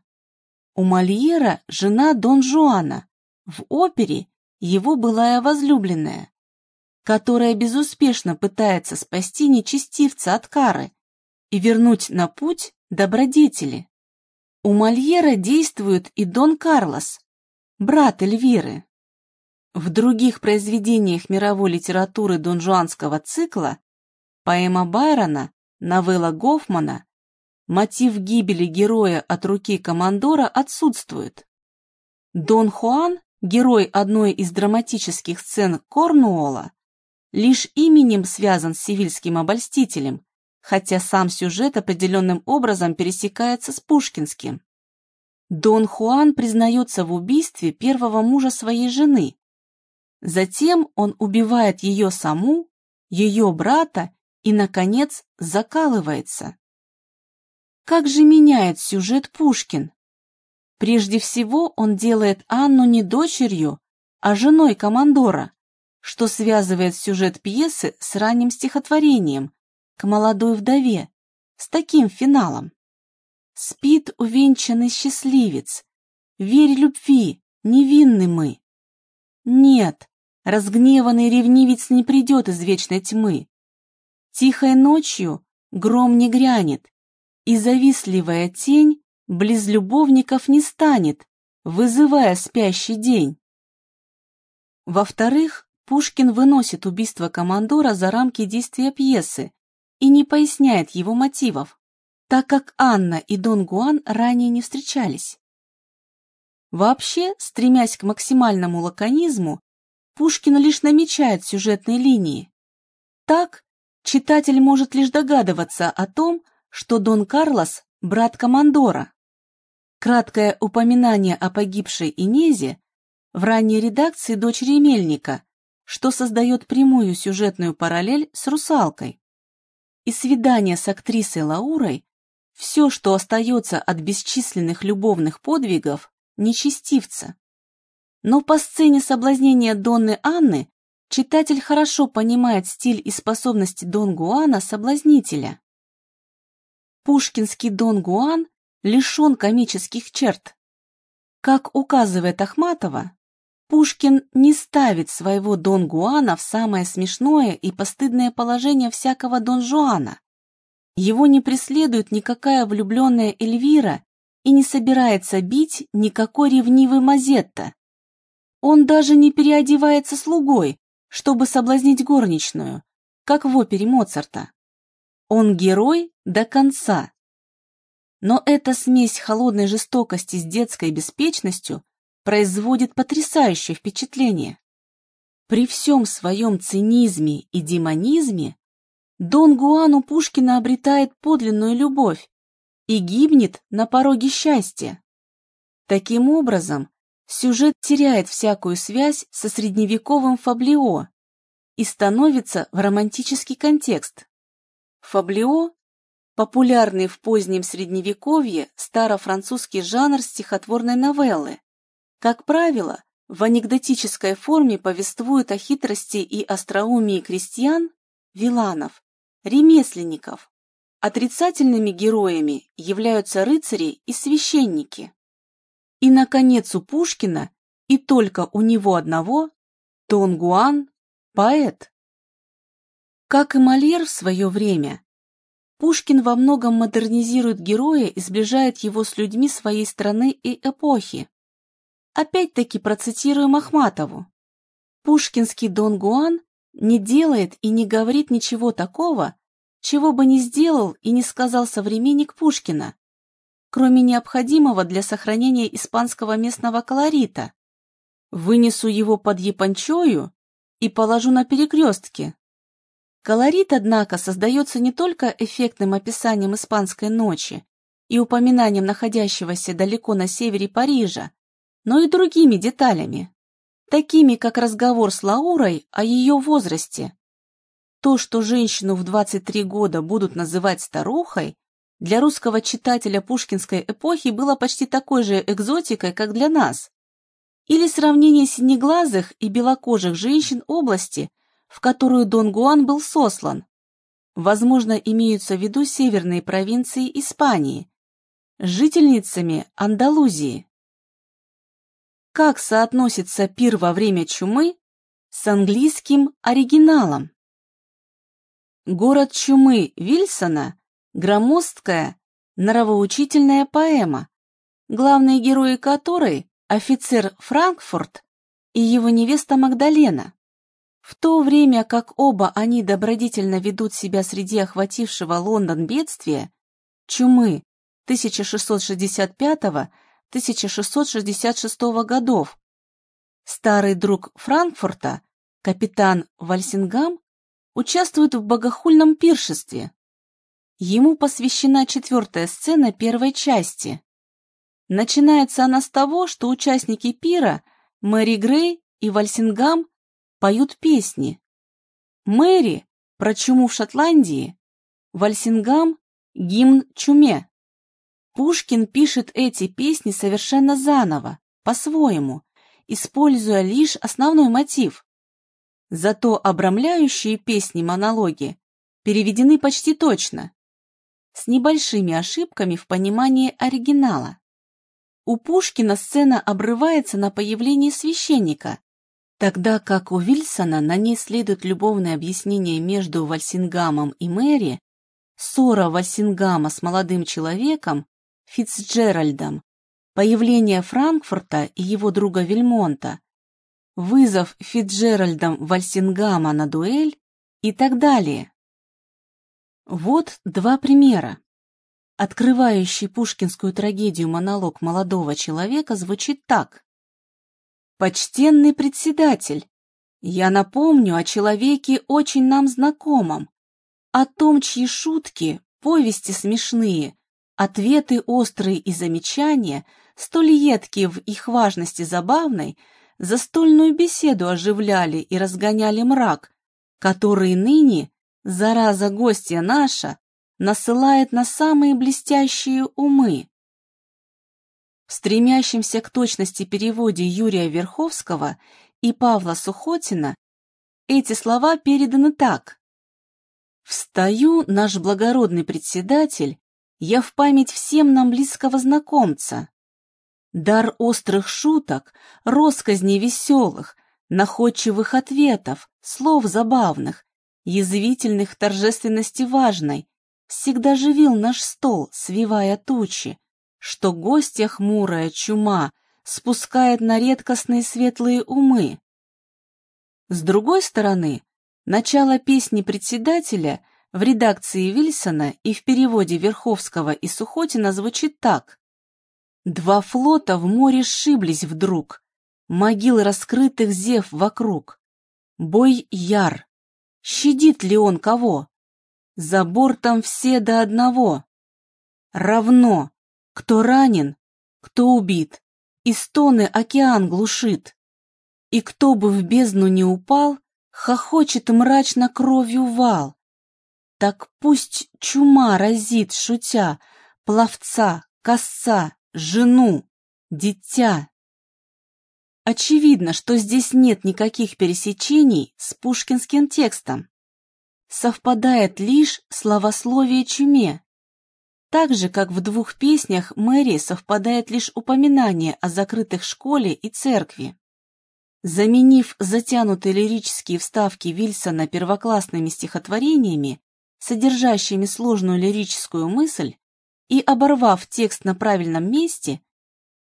У Мольера жена Дон Жуана, в опере его былая возлюбленная, которая безуспешно пытается спасти нечестивца от кары и вернуть на путь добродетели. У Мольера действует и Дон Карлос, брат Эльвиры. В других произведениях мировой литературы донжуанского цикла поэма Байрона, новелла Гофмана, мотив гибели героя от руки командора отсутствует. Дон Хуан герой одной из драматических сцен Корнуола, лишь именем связан с сивильским обольстителем, хотя сам сюжет определенным образом пересекается с пушкинским. Дон Хуан признается в убийстве первого мужа своей жены. Затем он убивает ее саму, ее брата и, наконец, закалывается. Как же меняет сюжет Пушкин? Прежде всего он делает Анну не дочерью, а женой командора, что связывает сюжет пьесы с ранним стихотворением «К молодой вдове», с таким финалом. «Спит увенчанный счастливец, верь любви, невинны мы». Нет, разгневанный ревнивец не придет из вечной тьмы. Тихой ночью гром не грянет, и завистливая тень близ любовников не станет, вызывая спящий день. Во-вторых, Пушкин выносит убийство командора за рамки действия пьесы и не поясняет его мотивов, так как Анна и Дон Гуан ранее не встречались. Вообще, стремясь к максимальному лаконизму, Пушкин лишь намечает сюжетные линии. Так, читатель может лишь догадываться о том, что Дон Карлос – брат командора, Краткое упоминание о погибшей Инезе в ранней редакции дочери Мельника, что создает прямую сюжетную параллель с «Русалкой». И свидание с актрисой Лаурой – все, что остается от бесчисленных любовных подвигов нечестивца. Но по сцене соблазнения Донны Анны читатель хорошо понимает стиль и способности Дон Гуана соблазнителя. Пушкинский Дон Гуан лишен комических черт. Как указывает Ахматова, Пушкин не ставит своего Дон Гуана в самое смешное и постыдное положение всякого Дон Жуана. Его не преследует никакая влюбленная Эльвира и не собирается бить никакой ревнивый Мазетта. Он даже не переодевается слугой, чтобы соблазнить горничную, как в опере Моцарта. Он герой до конца, но эта смесь холодной жестокости с детской беспечностью производит потрясающее впечатление. При всем своем цинизме и демонизме Дон Гуану Пушкина обретает подлинную любовь и гибнет на пороге счастья. Таким образом, сюжет теряет всякую связь со средневековым фаблио и становится в романтический контекст. Фаблио – популярный в позднем средневековье старофранцузский жанр стихотворной новеллы. Как правило, в анекдотической форме повествует о хитрости и остроумии крестьян, виланов, ремесленников. Отрицательными героями являются рыцари и священники. И, наконец, у Пушкина, и только у него одного, Дон Гуан – поэт. Как и Мольер в свое время, Пушкин во многом модернизирует героя и сближает его с людьми своей страны и эпохи. Опять-таки процитируем Ахматову. Пушкинский Дон Гуан не делает и не говорит ничего такого, чего бы не сделал и не сказал современник Пушкина, кроме необходимого для сохранения испанского местного колорита. Вынесу его под япончою и положу на перекрестке, Колорит, однако, создается не только эффектным описанием испанской ночи и упоминанием находящегося далеко на севере Парижа, но и другими деталями, такими как разговор с Лаурой о ее возрасте. То, что женщину в 23 года будут называть старухой, для русского читателя пушкинской эпохи было почти такой же экзотикой, как для нас. Или сравнение синеглазых и белокожих женщин области – в которую Дон Гуан был сослан. Возможно, имеются в виду северные провинции Испании, жительницами Андалузии. Как соотносится пир во время чумы с английским оригиналом? Город чумы Вильсона – громоздкая, нравоучительная поэма, главные герои которой – офицер Франкфурт и его невеста Магдалена. В то время как оба они добродетельно ведут себя среди охватившего Лондон бедствия, чумы 1665-1666 годов, старый друг Франкфурта, капитан Вальсингам, участвует в богохульном пиршестве. Ему посвящена четвертая сцена первой части. Начинается она с того, что участники пира, Мэри Грей и Вальсингам, поют песни. Мэри про чуму в Шотландии, Вальсингам – гимн чуме. Пушкин пишет эти песни совершенно заново, по-своему, используя лишь основной мотив. Зато обрамляющие песни-монологи переведены почти точно, с небольшими ошибками в понимании оригинала. У Пушкина сцена обрывается на появлении священника, Тогда как у Вильсона на ней следует любовное объяснение между Вальсингамом и Мэри, ссора Вальсингама с молодым человеком, Фицджеральдом, появление Франкфурта и его друга Вильмонта, вызов Фицджеральдом Вальсингама на дуэль и так далее. Вот два примера. Открывающий пушкинскую трагедию монолог молодого человека звучит так. Почтенный председатель, я напомню о человеке очень нам знакомом, о том, чьи шутки, повести смешные, ответы острые и замечания, столь едкие в их важности забавной, застольную беседу оживляли и разгоняли мрак, который ныне, зараза гостья наша, насылает на самые блестящие умы. В стремящемся к точности переводе Юрия Верховского и Павла Сухотина эти слова переданы так. «Встаю, наш благородный председатель, я в память всем нам близкого знакомца. Дар острых шуток, росказней веселых, находчивых ответов, слов забавных, язвительных торжественности важной, всегда живил наш стол, свивая тучи, что гостья хмурая чума спускает на редкостные светлые умы. С другой стороны, начало песни председателя в редакции Вильсона и в переводе Верховского и Сухотина звучит так. «Два флота в море сшиблись вдруг, могил раскрытых зев вокруг. Бой яр, щадит ли он кого? За бортом все до одного. Равно, кто ранен, кто убит, и стоны океан глушит. И кто бы в бездну не упал, хохочет мрачно кровью вал. Так пусть чума разит, шутя, пловца, коса, жену, дитя. Очевидно, что здесь нет никаких пересечений с пушкинским текстом. Совпадает лишь словословие чуме. Так же, как в двух песнях Мэри совпадает лишь упоминание о закрытых школе и церкви. Заменив затянутые лирические вставки Вильсона первоклассными стихотворениями, содержащими сложную лирическую мысль, и оборвав текст на правильном месте,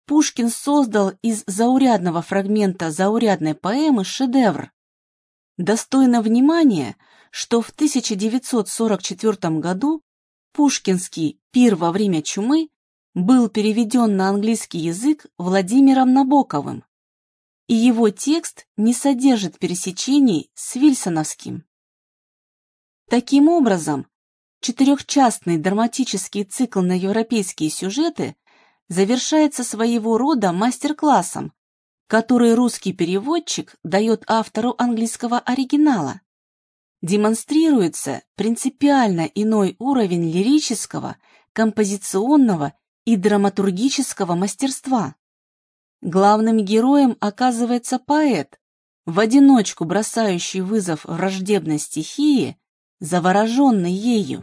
Пушкин создал из заурядного фрагмента заурядной поэмы шедевр. Достойно внимания, что в 1944 году пушкинский «Пир во время чумы» был переведен на английский язык Владимиром Набоковым, и его текст не содержит пересечений с Вильсоновским. Таким образом, четырехчастный драматический цикл на европейские сюжеты завершается своего рода мастер-классом, который русский переводчик дает автору английского оригинала. Демонстрируется принципиально иной уровень лирического, композиционного и драматургического мастерства. Главным героем оказывается поэт, в одиночку бросающий вызов враждебной стихии, завороженный ею.